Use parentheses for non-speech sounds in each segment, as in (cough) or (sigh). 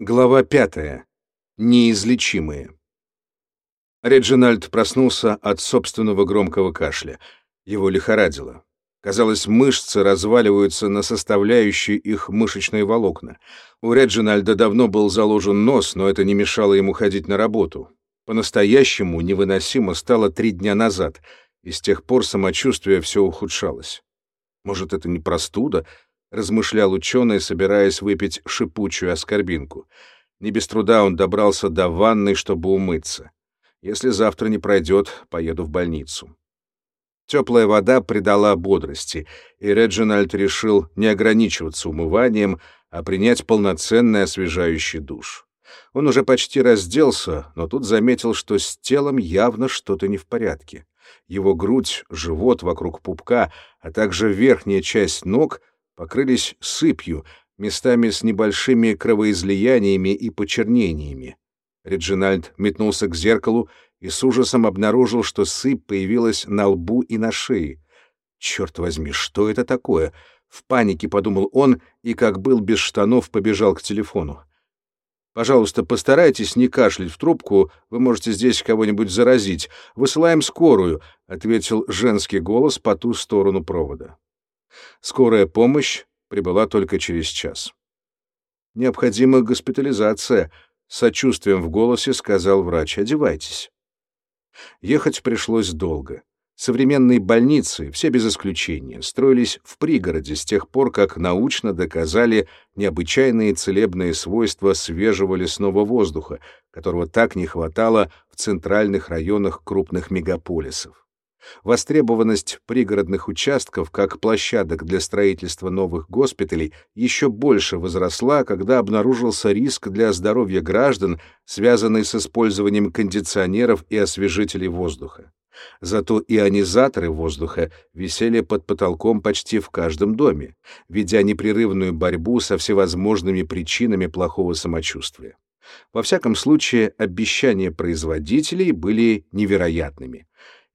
Глава пятая. Неизлечимые. Реджинальд проснулся от собственного громкого кашля. Его лихорадило. Казалось, мышцы разваливаются на составляющие их мышечные волокна. У Реджинальда давно был заложен нос, но это не мешало ему ходить на работу. По-настоящему невыносимо стало три дня назад, и с тех пор самочувствие все ухудшалось. Может, это не простуда, — размышлял ученый, собираясь выпить шипучую оскорбинку. Не без труда он добрался до ванной, чтобы умыться. Если завтра не пройдет, поеду в больницу. Теплая вода придала бодрости, и Реджинальд решил не ограничиваться умыванием, а принять полноценный освежающий душ. Он уже почти разделся, но тут заметил, что с телом явно что-то не в порядке. Его грудь, живот вокруг пупка, а также верхняя часть ног покрылись сыпью, местами с небольшими кровоизлияниями и почернениями. Реджинальд метнулся к зеркалу и с ужасом обнаружил, что сыпь появилась на лбу и на шее. «Черт возьми, что это такое?» В панике подумал он и, как был без штанов, побежал к телефону. «Пожалуйста, постарайтесь не кашлять в трубку, вы можете здесь кого-нибудь заразить. Высылаем скорую», — ответил женский голос по ту сторону провода. Скорая помощь прибыла только через час. «Необходима госпитализация», — сочувствием в голосе сказал врач. «Одевайтесь». Ехать пришлось долго. Современные больницы, все без исключения, строились в пригороде с тех пор, как научно доказали необычайные целебные свойства свежего лесного воздуха, которого так не хватало в центральных районах крупных мегаполисов. Востребованность пригородных участков как площадок для строительства новых госпиталей еще больше возросла, когда обнаружился риск для здоровья граждан, связанный с использованием кондиционеров и освежителей воздуха. Зато ионизаторы воздуха висели под потолком почти в каждом доме, ведя непрерывную борьбу со всевозможными причинами плохого самочувствия. Во всяком случае, обещания производителей были невероятными.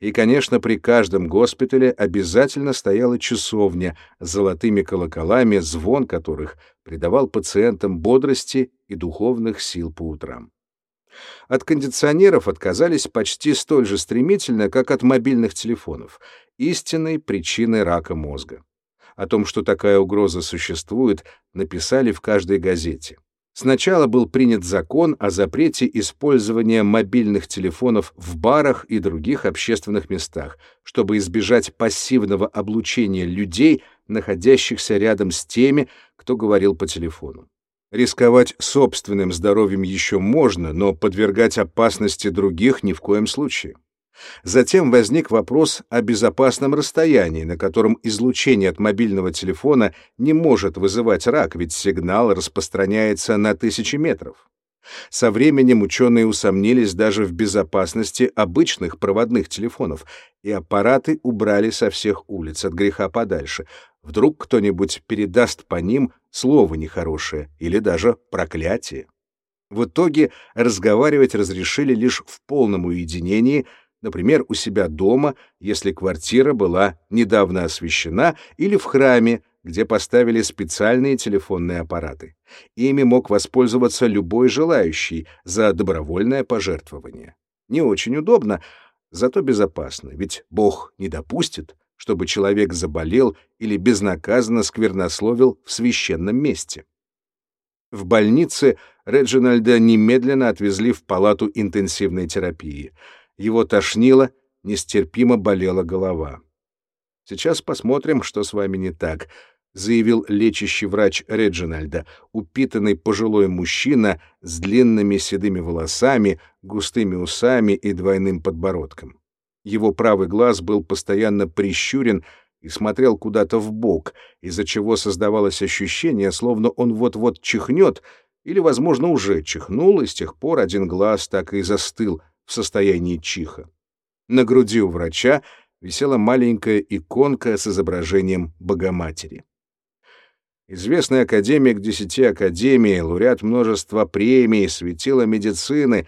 И, конечно, при каждом госпитале обязательно стояла часовня с золотыми колоколами, звон которых придавал пациентам бодрости и духовных сил по утрам. От кондиционеров отказались почти столь же стремительно, как от мобильных телефонов, истинной причиной рака мозга. О том, что такая угроза существует, написали в каждой газете. Сначала был принят закон о запрете использования мобильных телефонов в барах и других общественных местах, чтобы избежать пассивного облучения людей, находящихся рядом с теми, кто говорил по телефону. Рисковать собственным здоровьем еще можно, но подвергать опасности других ни в коем случае. Затем возник вопрос о безопасном расстоянии, на котором излучение от мобильного телефона не может вызывать рак, ведь сигнал распространяется на тысячи метров. Со временем ученые усомнились даже в безопасности обычных проводных телефонов, и аппараты убрали со всех улиц от греха подальше. Вдруг кто-нибудь передаст по ним слово нехорошее или даже проклятие. В итоге разговаривать разрешили лишь в полном уединении — например, у себя дома, если квартира была недавно освещена, или в храме, где поставили специальные телефонные аппараты. Ими мог воспользоваться любой желающий за добровольное пожертвование. Не очень удобно, зато безопасно, ведь Бог не допустит, чтобы человек заболел или безнаказанно сквернословил в священном месте. В больнице Реджинальда немедленно отвезли в палату интенсивной терапии — его тошнило, нестерпимо болела голова. «Сейчас посмотрим, что с вами не так», — заявил лечащий врач Реджинальда, упитанный пожилой мужчина с длинными седыми волосами, густыми усами и двойным подбородком. Его правый глаз был постоянно прищурен и смотрел куда-то в бок, из-за чего создавалось ощущение, словно он вот-вот чихнет или, возможно, уже чихнул, и с тех пор один глаз так и застыл — в состоянии чиха. На груди у врача висела маленькая иконка с изображением Богоматери. Известный академик десяти академий, лауреат множества премий, светила медицины,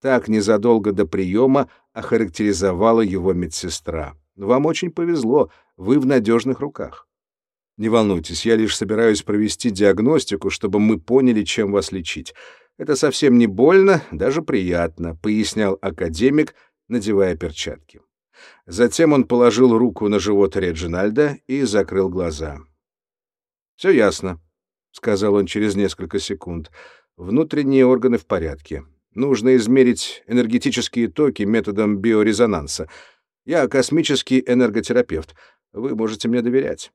так незадолго до приема охарактеризовала его медсестра. Вам очень повезло, вы в надежных руках. Не волнуйтесь, я лишь собираюсь провести диагностику, чтобы мы поняли, чем вас лечить. Это совсем не больно, даже приятно, пояснял академик, надевая перчатки. Затем он положил руку на живот Реджинальда и закрыл глаза. «Все ясно», — сказал он через несколько секунд. «Внутренние органы в порядке. Нужно измерить энергетические токи методом биорезонанса. Я космический энерготерапевт. Вы можете мне доверять».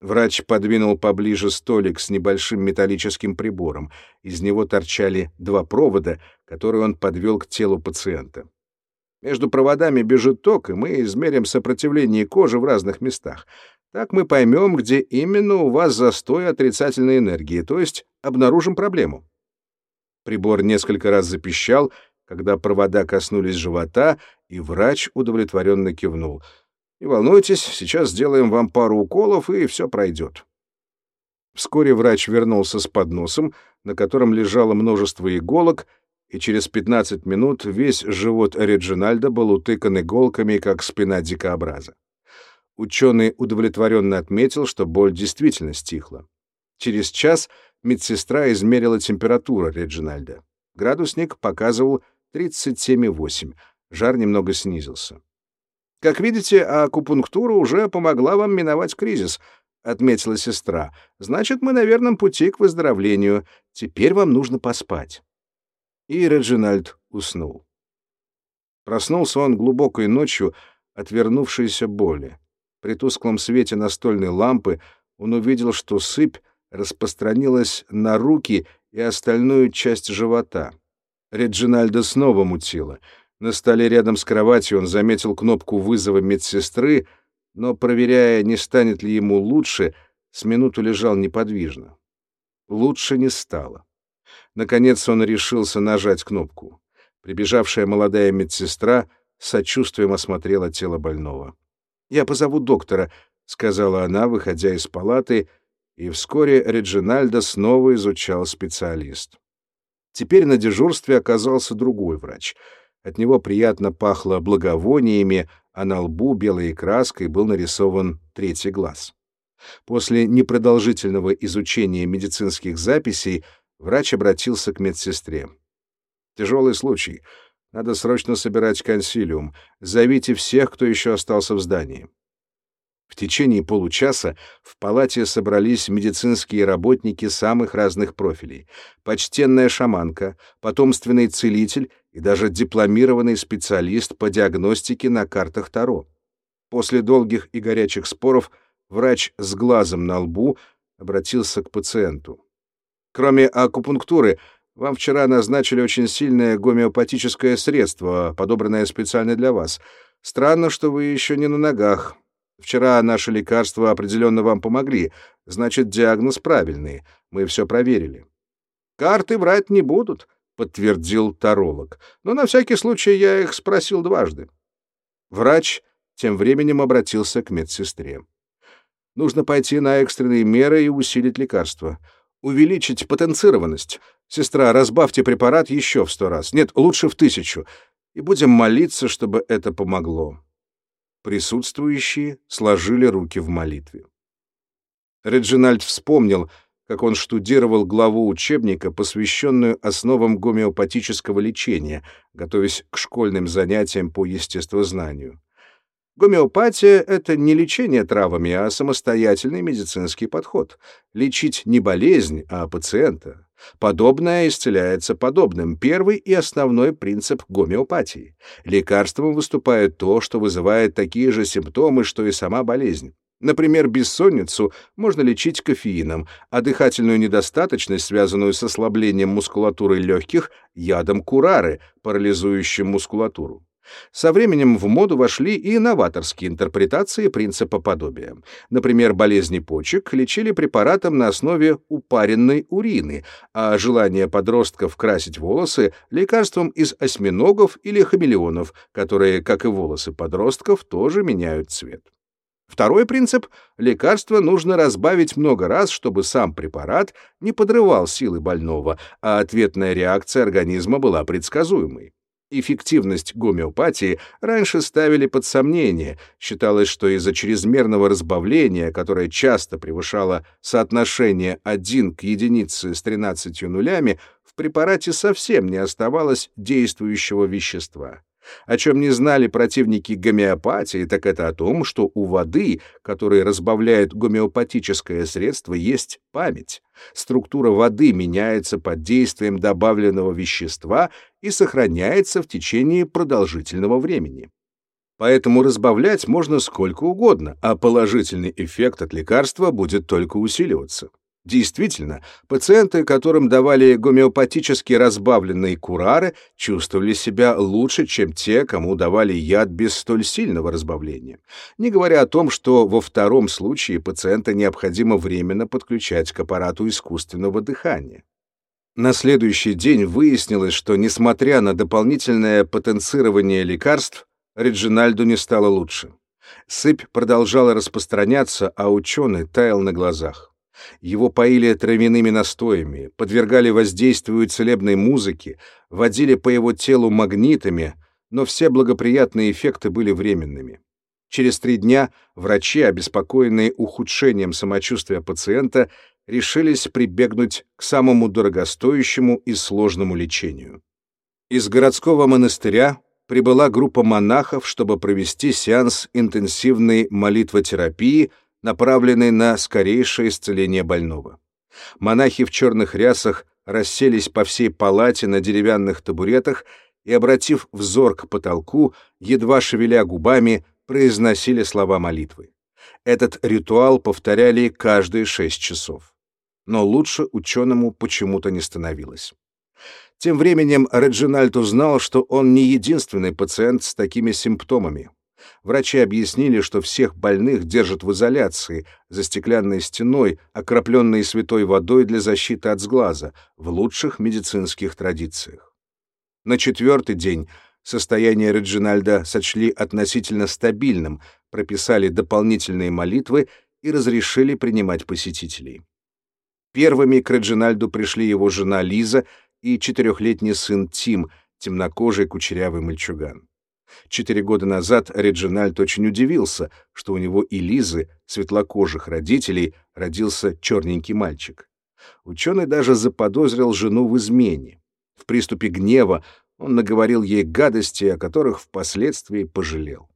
Врач подвинул поближе столик с небольшим металлическим прибором. Из него торчали два провода, которые он подвел к телу пациента. Между проводами бежит ток, и мы измерим сопротивление кожи в разных местах. Так мы поймем, где именно у вас застой отрицательной энергии, то есть обнаружим проблему. Прибор несколько раз запищал, когда провода коснулись живота, и врач удовлетворенно кивнул. «Не волнуйтесь, сейчас сделаем вам пару уколов, и все пройдет». Вскоре врач вернулся с подносом, на котором лежало множество иголок, и через 15 минут весь живот Реджинальда был утыкан иголками, как спина дикообраза. Ученый удовлетворенно отметил, что боль действительно стихла. Через час медсестра измерила температуру Реджинальда. Градусник показывал 37,8. Жар немного снизился. «Как видите, акупунктура уже помогла вам миновать кризис», — отметила сестра. «Значит, мы на верном пути к выздоровлению. Теперь вам нужно поспать» и Реджинальд уснул. Проснулся он глубокой ночью от боли. При тусклом свете настольной лампы он увидел, что сыпь распространилась на руки и остальную часть живота. Реджинальда снова мутило. На столе рядом с кроватью он заметил кнопку вызова медсестры, но, проверяя, не станет ли ему лучше, с минуту лежал неподвижно. Лучше не стало. Наконец он решился нажать кнопку. Прибежавшая молодая медсестра сочувствием осмотрела тело больного. «Я позову доктора», — сказала она, выходя из палаты, и вскоре Реджинальдо снова изучал специалист. Теперь на дежурстве оказался другой врач. От него приятно пахло благовониями, а на лбу белой краской был нарисован третий глаз. После непродолжительного изучения медицинских записей Врач обратился к медсестре. «Тяжелый случай. Надо срочно собирать консилиум. Зовите всех, кто еще остался в здании». В течение получаса в палате собрались медицинские работники самых разных профилей. Почтенная шаманка, потомственный целитель и даже дипломированный специалист по диагностике на картах Таро. После долгих и горячих споров врач с глазом на лбу обратился к пациенту. Кроме акупунктуры, вам вчера назначили очень сильное гомеопатическое средство, подобранное специально для вас. Странно, что вы еще не на ногах. Вчера наши лекарства определенно вам помогли. Значит, диагноз правильный. Мы все проверили. Карты врать не будут, подтвердил таролог. Но на всякий случай я их спросил дважды. Врач тем временем обратился к медсестре. Нужно пойти на экстренные меры и усилить лекарства увеличить потенцированность. Сестра, разбавьте препарат еще в сто раз. Нет, лучше в тысячу. И будем молиться, чтобы это помогло». Присутствующие сложили руки в молитве. Реджинальд вспомнил, как он штудировал главу учебника, посвященную основам гомеопатического лечения, готовясь к школьным занятиям по естествознанию. Гомеопатия — это не лечение травами, а самостоятельный медицинский подход. Лечить не болезнь, а пациента. Подобное исцеляется подобным. Первый и основной принцип гомеопатии. Лекарством выступает то, что вызывает такие же симптомы, что и сама болезнь. Например, бессонницу можно лечить кофеином, а дыхательную недостаточность, связанную с ослаблением мускулатуры легких, ядом курары, парализующим мускулатуру. Со временем в моду вошли и новаторские интерпретации принципа подобия. Например, болезни почек лечили препаратом на основе упаренной урины, а желание подростков красить волосы — лекарством из осьминогов или хамелеонов, которые, как и волосы подростков, тоже меняют цвет. Второй принцип — лекарство нужно разбавить много раз, чтобы сам препарат не подрывал силы больного, а ответная реакция организма была предсказуемой. Эффективность гомеопатии раньше ставили под сомнение. Считалось, что из-за чрезмерного разбавления, которое часто превышало соотношение 1 к единице с 13 нулями, в препарате совсем не оставалось действующего вещества. О чем не знали противники гомеопатии, так это о том, что у воды, которой разбавляет гомеопатическое средство, есть память. Структура воды меняется под действием добавленного вещества и сохраняется в течение продолжительного времени. Поэтому разбавлять можно сколько угодно, а положительный эффект от лекарства будет только усиливаться. Действительно, пациенты, которым давали гомеопатически разбавленные курары, чувствовали себя лучше, чем те, кому давали яд без столь сильного разбавления. Не говоря о том, что во втором случае пациента необходимо временно подключать к аппарату искусственного дыхания. На следующий день выяснилось, что, несмотря на дополнительное потенцирование лекарств, Реджинальду не стало лучше. Сыпь продолжала распространяться, а ученый таял на глазах. Его поили травяными настоями, подвергали воздействию целебной музыки, водили по его телу магнитами, но все благоприятные эффекты были временными. Через три дня врачи, обеспокоенные ухудшением самочувствия пациента, решились прибегнуть к самому дорогостоящему и сложному лечению. Из городского монастыря прибыла группа монахов, чтобы провести сеанс интенсивной молитвотерапии — направленный на скорейшее исцеление больного. Монахи в черных рясах расселись по всей палате на деревянных табуретах и, обратив взор к потолку, едва шевеля губами, произносили слова молитвы. Этот ритуал повторяли каждые шесть часов. Но лучше ученому почему-то не становилось. Тем временем Реджинальд узнал, что он не единственный пациент с такими симптомами. Врачи объяснили, что всех больных держат в изоляции, за стеклянной стеной, окропленной святой водой для защиты от сглаза, в лучших медицинских традициях. На четвертый день состояние Реджинальда сочли относительно стабильным, прописали дополнительные молитвы и разрешили принимать посетителей. Первыми к Реджинальду пришли его жена Лиза и четырехлетний сын Тим, темнокожий кучерявый мальчуган. Четыре года назад Реджинальд очень удивился, что у него и Лизы, светлокожих родителей, родился черненький мальчик. Ученый даже заподозрил жену в измене. В приступе гнева он наговорил ей гадости, о которых впоследствии пожалел.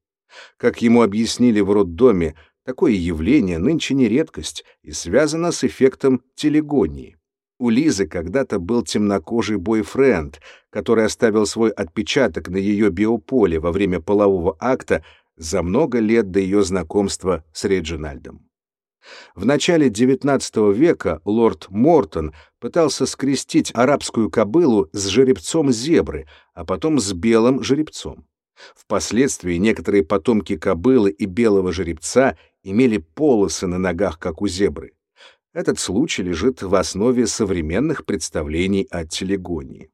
Как ему объяснили в роддоме, такое явление нынче не редкость и связано с эффектом телегонии. У Лизы когда-то был темнокожий бойфренд, который оставил свой отпечаток на ее биополе во время полового акта за много лет до ее знакомства с Реджинальдом. В начале XIX века лорд Мортон пытался скрестить арабскую кобылу с жеребцом зебры, а потом с белым жеребцом. Впоследствии некоторые потомки кобылы и белого жеребца имели полосы на ногах, как у зебры. Этот случай лежит в основе современных представлений о телегонии.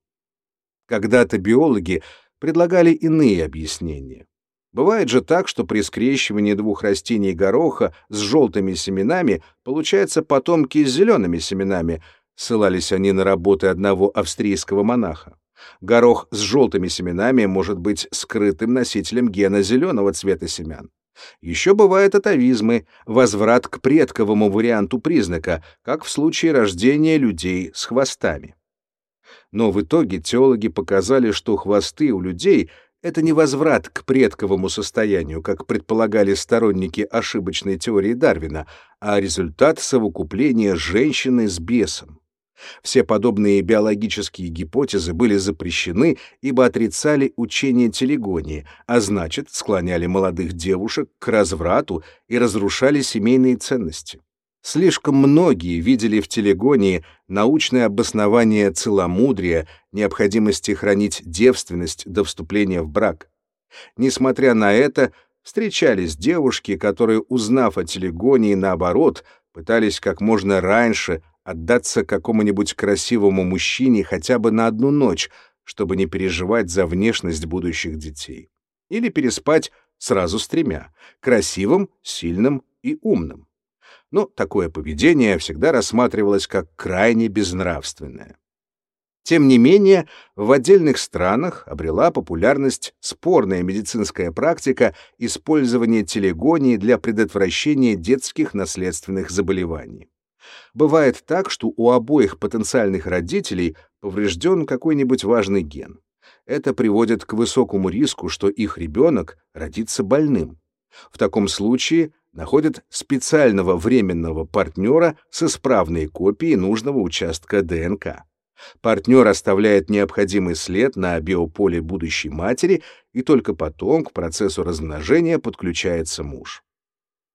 Когда-то биологи предлагали иные объяснения. Бывает же так, что при скрещивании двух растений гороха с желтыми семенами получаются потомки с зелеными семенами, ссылались они на работы одного австрийского монаха. Горох с желтыми семенами может быть скрытым носителем гена зеленого цвета семян. Еще бывают атовизмы, возврат к предковому варианту признака, как в случае рождения людей с хвостами. Но в итоге теологи показали, что хвосты у людей — это не возврат к предковому состоянию, как предполагали сторонники ошибочной теории Дарвина, а результат совокупления женщины с бесом. Все подобные биологические гипотезы были запрещены, ибо отрицали учение телегонии, а значит, склоняли молодых девушек к разврату и разрушали семейные ценности. Слишком многие видели в телегонии научное обоснование целомудрия, необходимости хранить девственность до вступления в брак. Несмотря на это, встречались девушки, которые, узнав о телегонии, наоборот, пытались как можно раньше отдаться какому-нибудь красивому мужчине хотя бы на одну ночь, чтобы не переживать за внешность будущих детей. Или переспать сразу с тремя — красивым, сильным и умным. Но такое поведение всегда рассматривалось как крайне безнравственное. Тем не менее, в отдельных странах обрела популярность спорная медицинская практика использования телегонии для предотвращения детских наследственных заболеваний. Бывает так, что у обоих потенциальных родителей поврежден какой-нибудь важный ген. Это приводит к высокому риску, что их ребенок родится больным. В таком случае находят специального временного партнера с исправной копией нужного участка ДНК. Партнер оставляет необходимый след на биополе будущей матери, и только потом к процессу размножения подключается муж.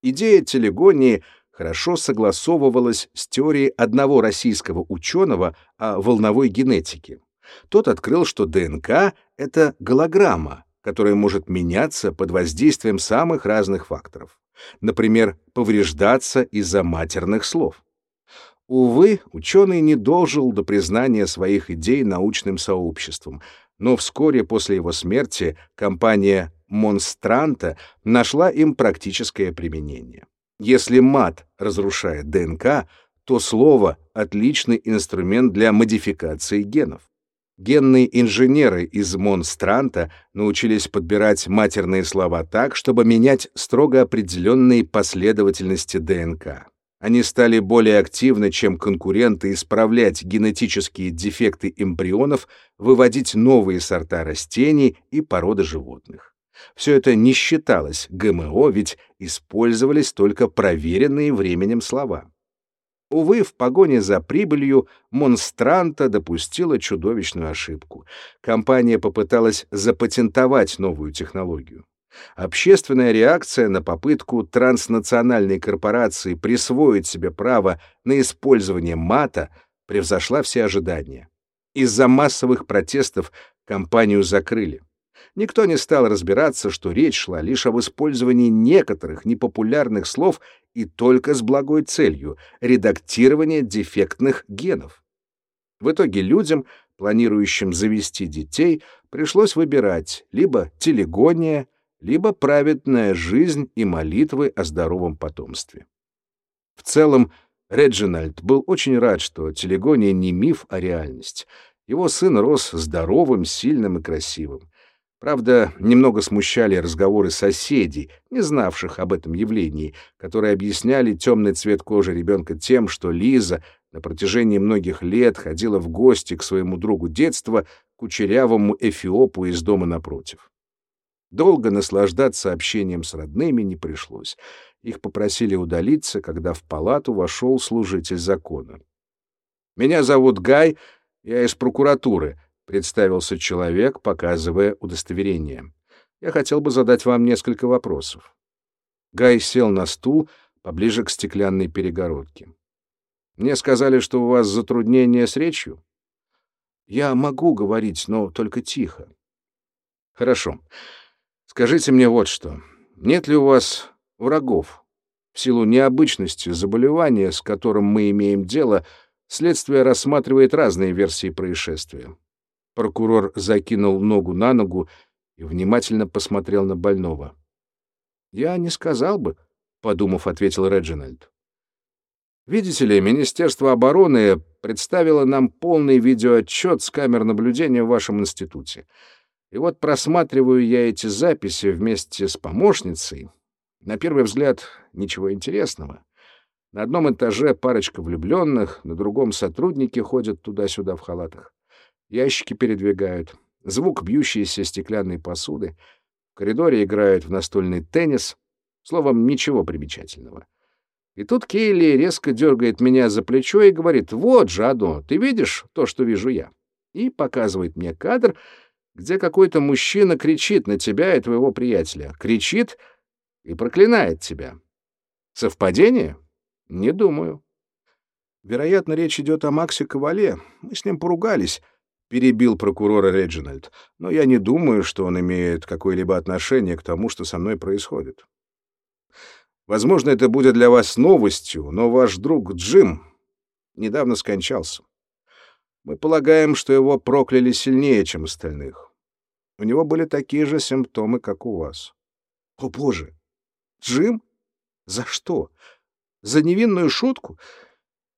Идея телегонии хорошо согласовывалась с теорией одного российского ученого о волновой генетике. Тот открыл, что ДНК — это голограмма, которая может меняться под воздействием самых разных факторов. Например, повреждаться из-за матерных слов. Увы, ученый не дожил до признания своих идей научным сообществом, но вскоре после его смерти компания Монстранта нашла им практическое применение. Если мат разрушает ДНК, то слово — отличный инструмент для модификации генов. Генные инженеры из Монстранта научились подбирать матерные слова так, чтобы менять строго определенные последовательности ДНК. Они стали более активны, чем конкуренты, исправлять генетические дефекты эмбрионов, выводить новые сорта растений и породы животных. Все это не считалось ГМО, ведь использовались только проверенные временем слова. Увы, в погоне за прибылью Монстранта допустила чудовищную ошибку. Компания попыталась запатентовать новую технологию. Общественная реакция на попытку транснациональной корпорации присвоить себе право на использование мата превзошла все ожидания. Из-за массовых протестов компанию закрыли. Никто не стал разбираться, что речь шла лишь об использовании некоторых непопулярных слов и только с благой целью — редактирования дефектных генов. В итоге людям, планирующим завести детей, пришлось выбирать либо телегония, либо праведная жизнь и молитвы о здоровом потомстве. В целом, Реджинальд был очень рад, что телегония не миф, а реальность. Его сын рос здоровым, сильным и красивым. Правда, немного смущали разговоры соседей, не знавших об этом явлении, которые объясняли темный цвет кожи ребенка тем, что Лиза на протяжении многих лет ходила в гости к своему другу детства, кучерявому эфиопу из дома напротив. Долго наслаждаться общением с родными не пришлось. Их попросили удалиться, когда в палату вошел служитель закона. «Меня зовут Гай, я из прокуратуры», — представился человек, показывая удостоверение. «Я хотел бы задать вам несколько вопросов». Гай сел на стул поближе к стеклянной перегородке. «Мне сказали, что у вас затруднения с речью?» «Я могу говорить, но только тихо». «Хорошо. Скажите мне вот что. Нет ли у вас врагов? В силу необычности заболевания, с которым мы имеем дело, следствие рассматривает разные версии происшествия. Прокурор закинул ногу на ногу и внимательно посмотрел на больного. «Я не сказал бы», — подумав, ответил Реджинальд. «Видите ли, Министерство обороны представило нам полный видеоотчет с камер наблюдения в вашем институте. И вот просматриваю я эти записи вместе с помощницей. На первый взгляд, ничего интересного. На одном этаже парочка влюбленных, на другом сотрудники ходят туда-сюда в халатах. Ящики передвигают, звук бьющейся стеклянной посуды. В коридоре играют в настольный теннис. Словом, ничего примечательного. И тут Кейли резко дергает меня за плечо и говорит, «Вот, Жадо, ты видишь то, что вижу я?» И показывает мне кадр — где какой-то мужчина кричит на тебя и твоего приятеля. Кричит и проклинает тебя. Совпадение? Не думаю. Вероятно, речь идет о Максе Ковале. Мы с ним поругались, — перебил прокурора Реджинальд. Но я не думаю, что он имеет какое-либо отношение к тому, что со мной происходит. Возможно, это будет для вас новостью, но ваш друг Джим недавно скончался. Мы полагаем, что его прокляли сильнее, чем остальных. У него были такие же симптомы, как у вас. О, боже! Джим? За что? За невинную шутку?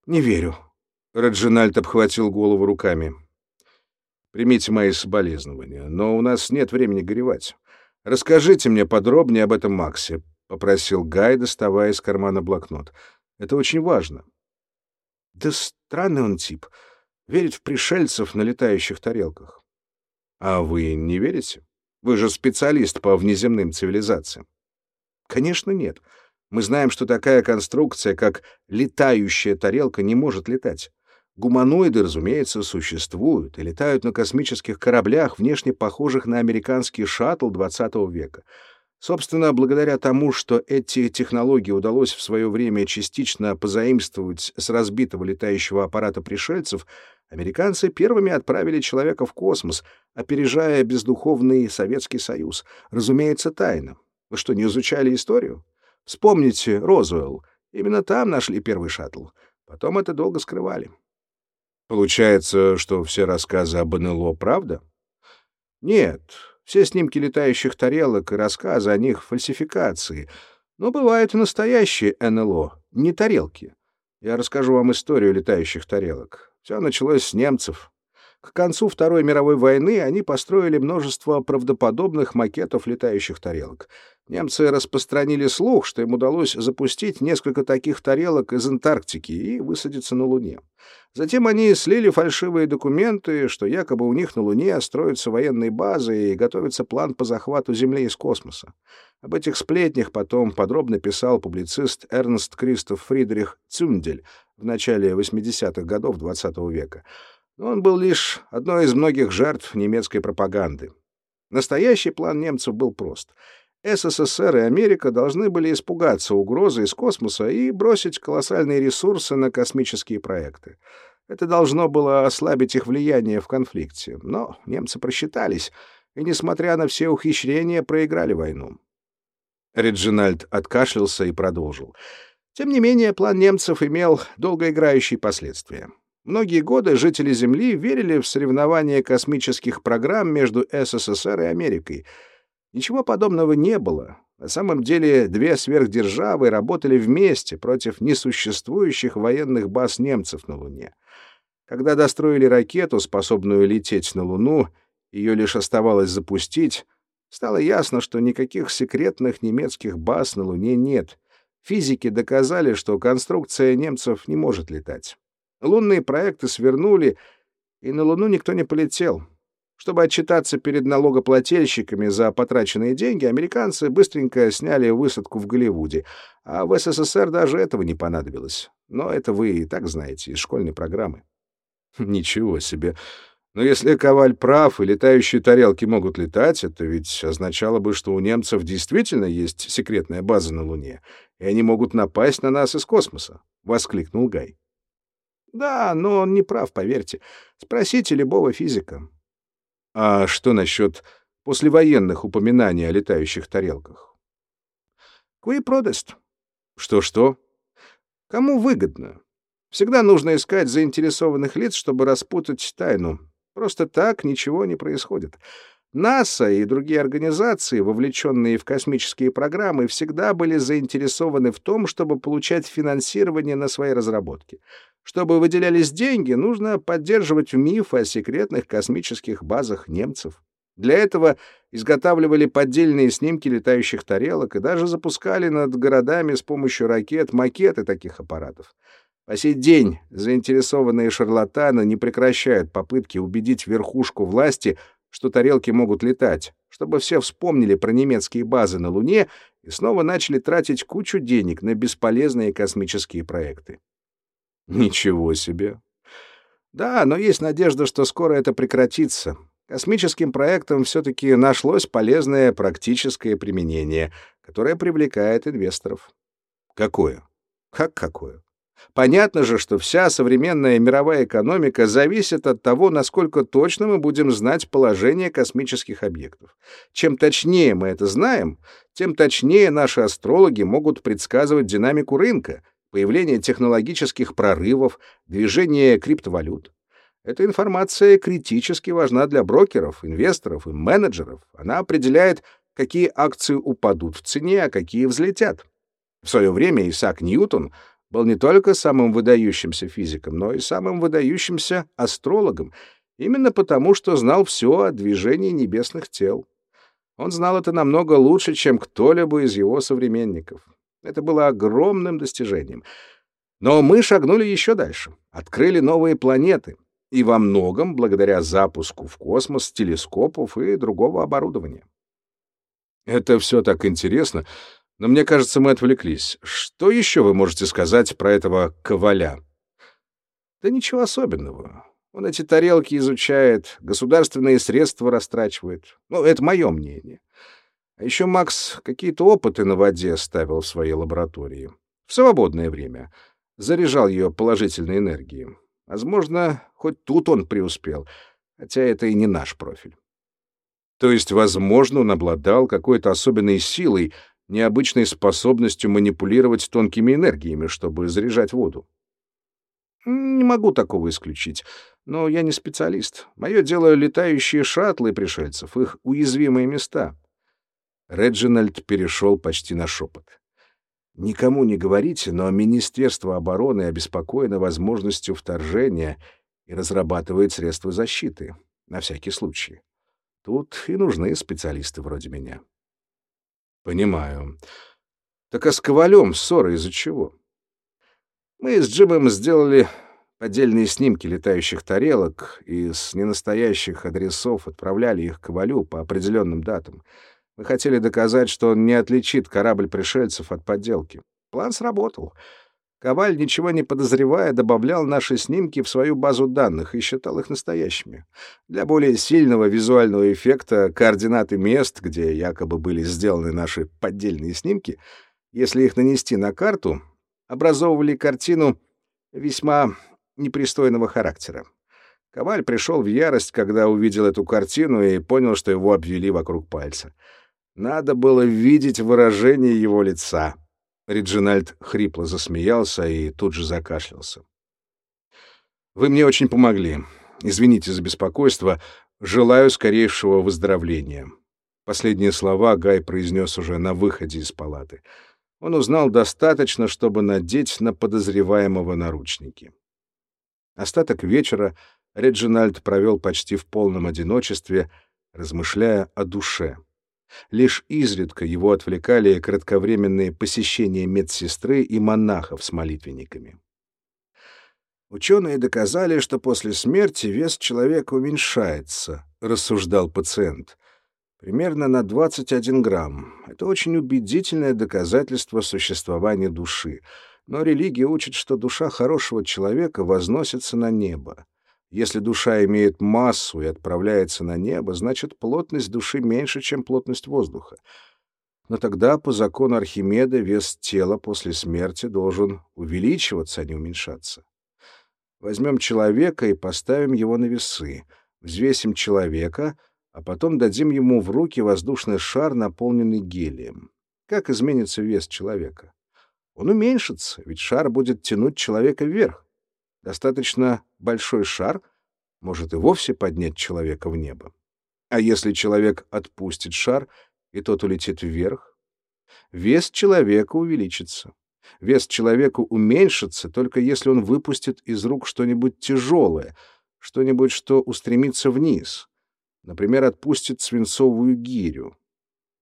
Не верю. Реджинальд обхватил голову руками. Примите мои соболезнования, но у нас нет времени горевать. Расскажите мне подробнее об этом Максе, — попросил Гай, доставая из кармана блокнот. Это очень важно. Да странный он тип. Верит в пришельцев на летающих тарелках. А вы не верите? Вы же специалист по внеземным цивилизациям. Конечно, нет. Мы знаем, что такая конструкция, как летающая тарелка, не может летать. Гуманоиды, разумеется, существуют и летают на космических кораблях, внешне похожих на американский шаттл XX века. Собственно, благодаря тому, что эти технологии удалось в свое время частично позаимствовать с разбитого летающего аппарата пришельцев, американцы первыми отправили человека в космос, опережая бездуховный Советский Союз. Разумеется, тайно. Вы что, не изучали историю? Вспомните Розуэлл. Именно там нашли первый шаттл. Потом это долго скрывали. Получается, что все рассказы об НЛО — правда? Нет, все снимки летающих тарелок и рассказы о них — фальсификации. Но бывают и настоящие НЛО, не тарелки. Я расскажу вам историю летающих тарелок. Все началось с немцев. К концу Второй мировой войны они построили множество правдоподобных макетов летающих тарелок. Немцы распространили слух, что им удалось запустить несколько таких тарелок из Антарктики и высадиться на Луне. Затем они слили фальшивые документы, что якобы у них на Луне строятся военные базы и готовится план по захвату Земли из космоса. Об этих сплетнях потом подробно писал публицист Эрнст Кристоф Фридрих Цюндель в начале 80-х годов XX -го века. Но он был лишь одной из многих жертв немецкой пропаганды. Настоящий план немцев был прост — СССР и Америка должны были испугаться угрозы из космоса и бросить колоссальные ресурсы на космические проекты. Это должно было ослабить их влияние в конфликте. Но немцы просчитались, и, несмотря на все ухищрения, проиграли войну. Реджинальд откашлялся и продолжил. Тем не менее, план немцев имел долгоиграющие последствия. Многие годы жители Земли верили в соревнования космических программ между СССР и Америкой — Ничего подобного не было. На самом деле две сверхдержавы работали вместе против несуществующих военных баз немцев на Луне. Когда достроили ракету, способную лететь на Луну, ее лишь оставалось запустить, стало ясно, что никаких секретных немецких баз на Луне нет. Физики доказали, что конструкция немцев не может летать. Лунные проекты свернули, и на Луну никто не полетел. Чтобы отчитаться перед налогоплательщиками за потраченные деньги, американцы быстренько сняли высадку в Голливуде, а в СССР даже этого не понадобилось. Но это вы и так знаете из школьной программы. (laughs) Ничего себе. Но если Коваль прав, и летающие тарелки могут летать, это ведь означало бы, что у немцев действительно есть секретная база на Луне, и они могут напасть на нас из космоса, — воскликнул Гай. Да, но он не прав, поверьте. Спросите любого физика. А что насчет послевоенных упоминаний о летающих тарелках? Куи продаст. Что-что? Кому выгодно? Всегда нужно искать заинтересованных лиц, чтобы распутать тайну. Просто так ничего не происходит. НАСА и другие организации, вовлеченные в космические программы, всегда были заинтересованы в том, чтобы получать финансирование на свои разработки. Чтобы выделялись деньги, нужно поддерживать миф о секретных космических базах немцев. Для этого изготавливали поддельные снимки летающих тарелок и даже запускали над городами с помощью ракет макеты таких аппаратов. По сей день заинтересованные шарлатаны не прекращают попытки убедить верхушку власти, что тарелки могут летать, чтобы все вспомнили про немецкие базы на Луне и снова начали тратить кучу денег на бесполезные космические проекты. Ничего себе. Да, но есть надежда, что скоро это прекратится. Космическим проектам все-таки нашлось полезное практическое применение, которое привлекает инвесторов. Какое? Как какое? Понятно же, что вся современная мировая экономика зависит от того, насколько точно мы будем знать положение космических объектов. Чем точнее мы это знаем, тем точнее наши астрологи могут предсказывать динамику рынка — появление технологических прорывов, движение криптовалют. Эта информация критически важна для брокеров, инвесторов и менеджеров. Она определяет, какие акции упадут в цене, а какие взлетят. В свое время Исаак Ньютон был не только самым выдающимся физиком, но и самым выдающимся астрологом, Именно потому, что знал все о движении небесных тел. Он знал это намного лучше, чем кто-либо из его современников. Это было огромным достижением. Но мы шагнули еще дальше, открыли новые планеты, и во многом благодаря запуску в космос телескопов и другого оборудования. Это все так интересно, но мне кажется, мы отвлеклись. Что еще вы можете сказать про этого коваля? Да ничего особенного. Он эти тарелки изучает, государственные средства растрачивает. Ну, это мое мнение. А еще Макс какие-то опыты на воде ставил в своей лаборатории. В свободное время. Заряжал ее положительной энергией. Возможно, хоть тут он преуспел, хотя это и не наш профиль. То есть, возможно, он обладал какой-то особенной силой, необычной способностью манипулировать тонкими энергиями, чтобы заряжать воду. Не могу такого исключить, но я не специалист. Мое дело — летающие шаттлы пришельцев, их уязвимые места. Реджинальд перешел почти на шепот. Никому не говорите, но Министерство обороны обеспокоено возможностью вторжения и разрабатывает средства защиты, на всякий случай. Тут и нужны специалисты вроде меня. Понимаю. Так а с Ковалем ссора из-за чего? Мы с Джимом сделали поддельные снимки летающих тарелок и с ненастоящих адресов отправляли их Ковалю по определенным датам. Мы хотели доказать, что он не отличит корабль пришельцев от подделки. План сработал. Коваль, ничего не подозревая, добавлял наши снимки в свою базу данных и считал их настоящими. Для более сильного визуального эффекта координаты мест, где якобы были сделаны наши поддельные снимки, если их нанести на карту, образовывали картину весьма непристойного характера. Коваль пришел в ярость, когда увидел эту картину и понял, что его обвели вокруг пальца. Надо было видеть выражение его лица. Реджинальд хрипло засмеялся и тут же закашлялся. «Вы мне очень помогли. Извините за беспокойство. Желаю скорейшего выздоровления». Последние слова Гай произнес уже на выходе из палаты — он узнал достаточно, чтобы надеть на подозреваемого наручники. Остаток вечера Реджинальд провел почти в полном одиночестве, размышляя о душе. Лишь изредка его отвлекали кратковременные посещения медсестры и монахов с молитвенниками. «Ученые доказали, что после смерти вес человека уменьшается», — рассуждал пациент примерно на 21 грамм. Это очень убедительное доказательство существования души. Но религия учит, что душа хорошего человека возносится на небо. Если душа имеет массу и отправляется на небо, значит, плотность души меньше, чем плотность воздуха. Но тогда, по закону Архимеда, вес тела после смерти должен увеличиваться, а не уменьшаться. Возьмем человека и поставим его на весы. Взвесим человека — а потом дадим ему в руки воздушный шар, наполненный гелием. Как изменится вес человека? Он уменьшится, ведь шар будет тянуть человека вверх. Достаточно большой шар может и вовсе поднять человека в небо. А если человек отпустит шар, и тот улетит вверх, вес человека увеличится. Вес человека уменьшится, только если он выпустит из рук что-нибудь тяжелое, что-нибудь, что устремится вниз — Например, отпустит свинцовую гирю.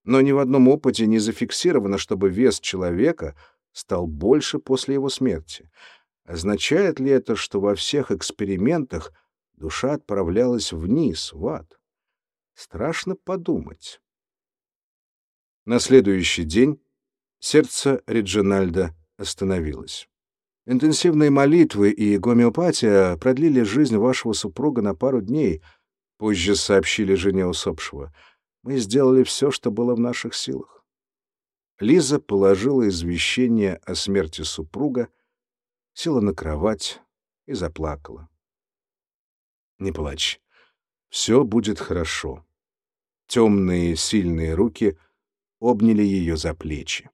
Но ни в одном опыте не зафиксировано, чтобы вес человека стал больше после его смерти. Означает ли это, что во всех экспериментах душа отправлялась вниз, в ад? Страшно подумать. На следующий день сердце Реджинальда остановилось. Интенсивные молитвы и гомеопатия продлили жизнь вашего супруга на пару дней — Позже сообщили жене усопшего. Мы сделали все, что было в наших силах. Лиза положила извещение о смерти супруга, села на кровать и заплакала. «Не плачь. Все будет хорошо». Темные сильные руки обняли ее за плечи.